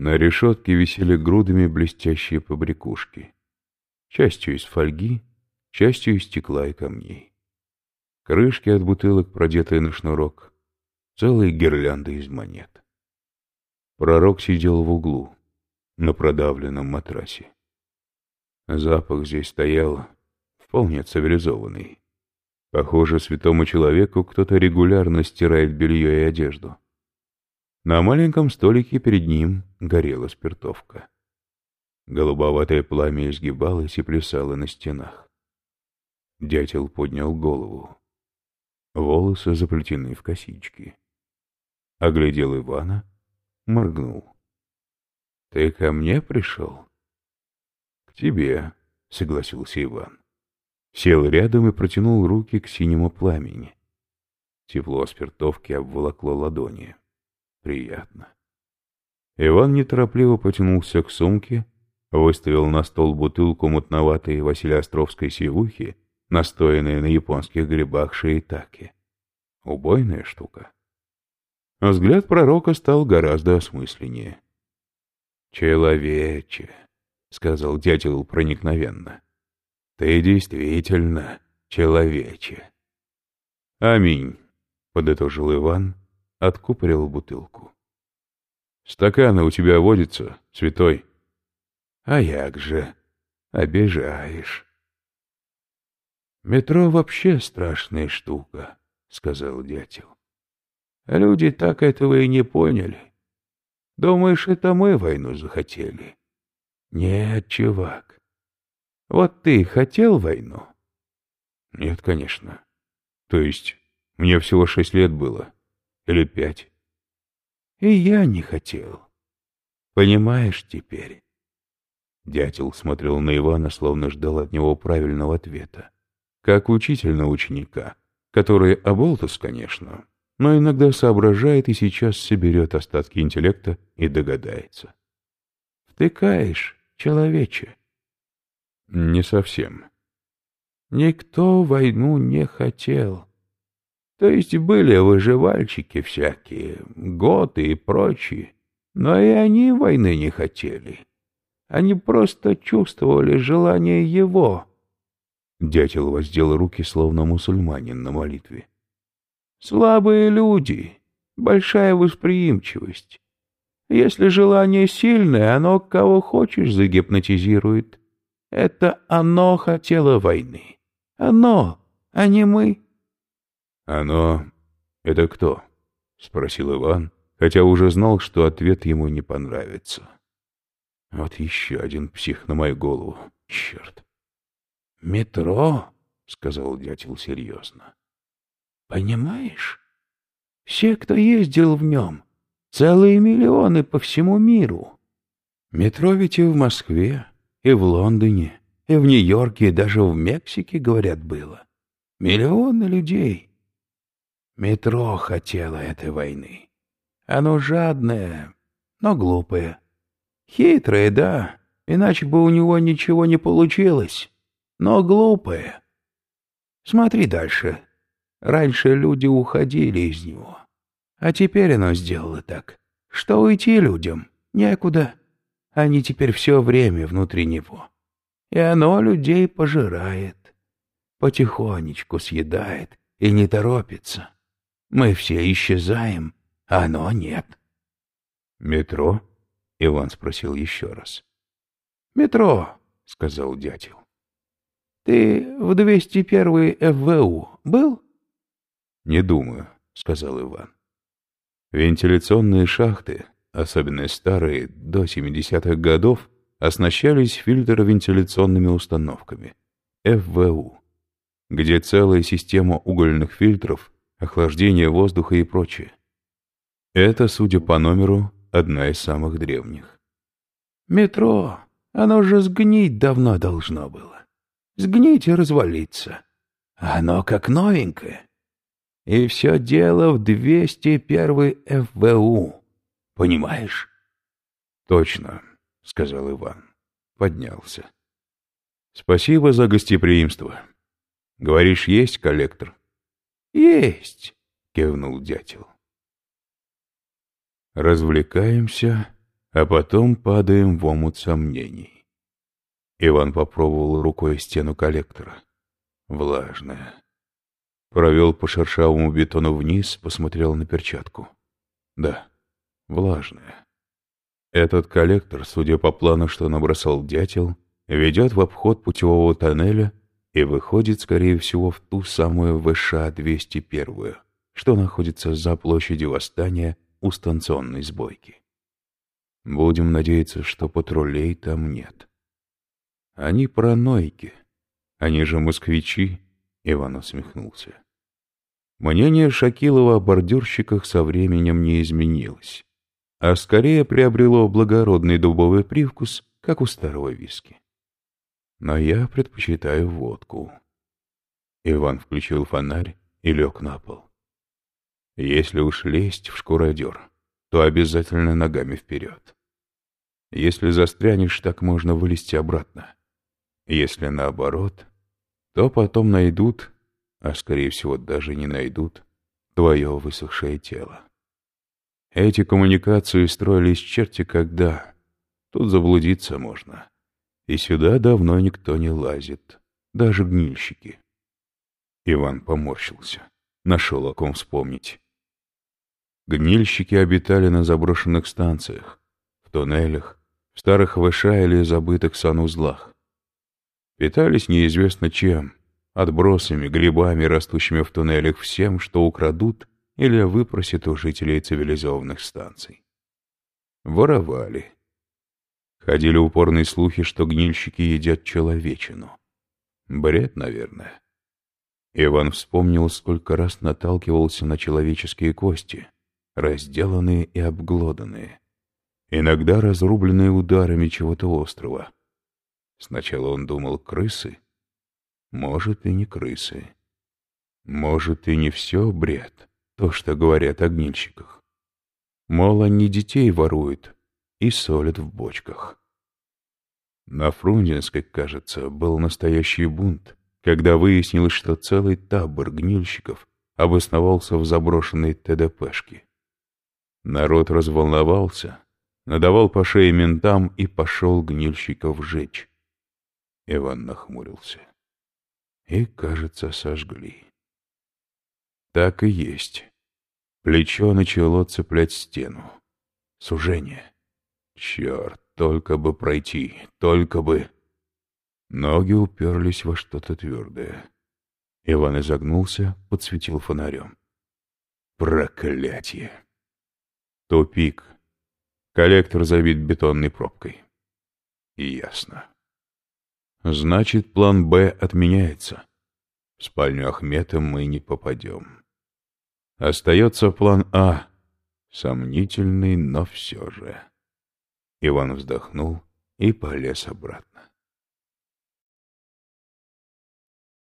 На решетке висели грудами блестящие побрякушки, частью из фольги, частью из стекла и камней. Крышки от бутылок, продетые на шнурок, целые гирлянды из монет. Пророк сидел в углу, на продавленном матрасе. Запах здесь стоял вполне цивилизованный. Похоже, святому человеку кто-то регулярно стирает белье и одежду. На маленьком столике перед ним горела спиртовка. Голубоватое пламя изгибалось и плясало на стенах. Дятел поднял голову. Волосы заплетены в косички. Оглядел Ивана, моргнул. — Ты ко мне пришел? — К тебе, — согласился Иван. Сел рядом и протянул руки к синему пламени. Тепло спиртовки обволокло ладони. Приятно. Иван неторопливо потянулся к сумке, выставил на стол бутылку мутноватой Василиостровской сивухи, настоянной на японских грибах шиитаки. Убойная штука. Взгляд пророка стал гораздо осмысленнее. «Человече», — сказал дятел проникновенно, — «ты действительно человече». «Аминь», — подытожил Иван, откупорил бутылку. «Стаканы у тебя водятся, святой?» «А як же, обижаешь». «Метро вообще страшная штука», — сказал дятел. «Люди так этого и не поняли. Думаешь, это мы войну захотели? Нет, чувак. Вот ты хотел войну? Нет, конечно. То есть, мне всего шесть лет было. Или пять. И я не хотел. Понимаешь теперь? Дятел смотрел на Ивана, словно ждал от него правильного ответа. Как учитель на ученика, который оболтус, конечно, но иногда соображает и сейчас соберет остатки интеллекта и догадается. «Втыкаешь, человече?» «Не совсем». «Никто войну не хотел. То есть были выживальщики всякие, готы и прочие, но и они войны не хотели. Они просто чувствовали желание его». Дятел воздел руки, словно мусульманин на молитве. Слабые люди, большая восприимчивость. Если желание сильное, оно кого хочешь загипнотизирует. Это оно хотело войны. Оно, а не мы. Оно — это кто? — спросил Иван, хотя уже знал, что ответ ему не понравится. Вот еще один псих на мою голову. Черт. — Метро, — сказал дятел серьезно. Понимаешь? Все, кто ездил в нем, целые миллионы по всему миру. Метро ведь и в Москве, и в Лондоне, и в Нью-Йорке, и даже в Мексике, говорят, было. Миллионы людей. Метро хотело этой войны. Оно жадное, но глупое. Хитрое, да, иначе бы у него ничего не получилось. Но глупое. Смотри дальше. Раньше люди уходили из него. А теперь оно сделало так, что уйти людям некуда. Они теперь все время внутри него. И оно людей пожирает. Потихонечку съедает и не торопится. Мы все исчезаем, а оно нет. «Метро?» — Иван спросил еще раз. «Метро», — сказал дятел. «Ты в 201 ФВУ был?» «Не думаю», — сказал Иван. Вентиляционные шахты, особенно старые, до 70-х годов, оснащались фильтровентиляционными установками, ФВУ, где целая система угольных фильтров, охлаждение воздуха и прочее. Это, судя по номеру, одна из самых древних. «Метро, оно же сгнить давно должно было. Сгнить и развалиться. Оно как новенькое. И все дело в 201 ФВУ. Понимаешь? Точно, сказал Иван. Поднялся. Спасибо за гостеприимство. Говоришь, есть коллектор? Есть, кивнул дятел. Развлекаемся, а потом падаем в омут сомнений. Иван попробовал рукой стену коллектора. Влажная. Провел по шершавому бетону вниз, посмотрел на перчатку. Да, влажная. Этот коллектор, судя по плану, что набросал дятел, ведет в обход путевого тоннеля и выходит, скорее всего, в ту самую ВШ-201, что находится за площадью Восстания у станционной сбойки. Будем надеяться, что патрулей там нет. Они параноики. Они же москвичи, — Иван усмехнулся. Мнение Шакилова о бордюрщиках со временем не изменилось, а скорее приобрело благородный дубовый привкус, как у старого виски. Но я предпочитаю водку. Иван включил фонарь и лег на пол. Если уж лезть в шкуродер, то обязательно ногами вперед. Если застрянешь, так можно вылезти обратно. Если наоборот, то потом найдут, а скорее всего даже не найдут, твое высохшее тело. Эти коммуникации строились черти когда. Тут заблудиться можно. И сюда давно никто не лазит, даже гнильщики. Иван поморщился, нашел о ком вспомнить. Гнильщики обитали на заброшенных станциях, в туннелях, в старых ВШ или забытых санузлах. Питались неизвестно чем, отбросами, грибами, растущими в туннелях, всем, что украдут или выпросят у жителей цивилизованных станций. Воровали. Ходили упорные слухи, что гнильщики едят человечину. Бред, наверное. Иван вспомнил, сколько раз наталкивался на человеческие кости — разделанные и обглоданные, иногда разрубленные ударами чего-то острого. Сначала он думал крысы, может и не крысы, может и не все бред, то, что говорят о гнильщиках. Мол, они детей воруют и солят в бочках. На Фрунзенской, кажется, был настоящий бунт, когда выяснилось, что целый табор гнильщиков обосновался в заброшенной ТДПшке. Народ разволновался, надавал по шее ментам и пошел гнильщиков жечь. Иван нахмурился. И, кажется, сожгли. Так и есть. Плечо начало цеплять стену. Сужение. Черт, только бы пройти, только бы... Ноги уперлись во что-то твердое. Иван изогнулся, подсветил фонарем. Проклятие! Тупик. Коллектор забит бетонной пробкой. Ясно. Значит, план «Б» отменяется. В спальню Ахмета мы не попадем. Остается план «А». Сомнительный, но все же. Иван вздохнул и полез обратно.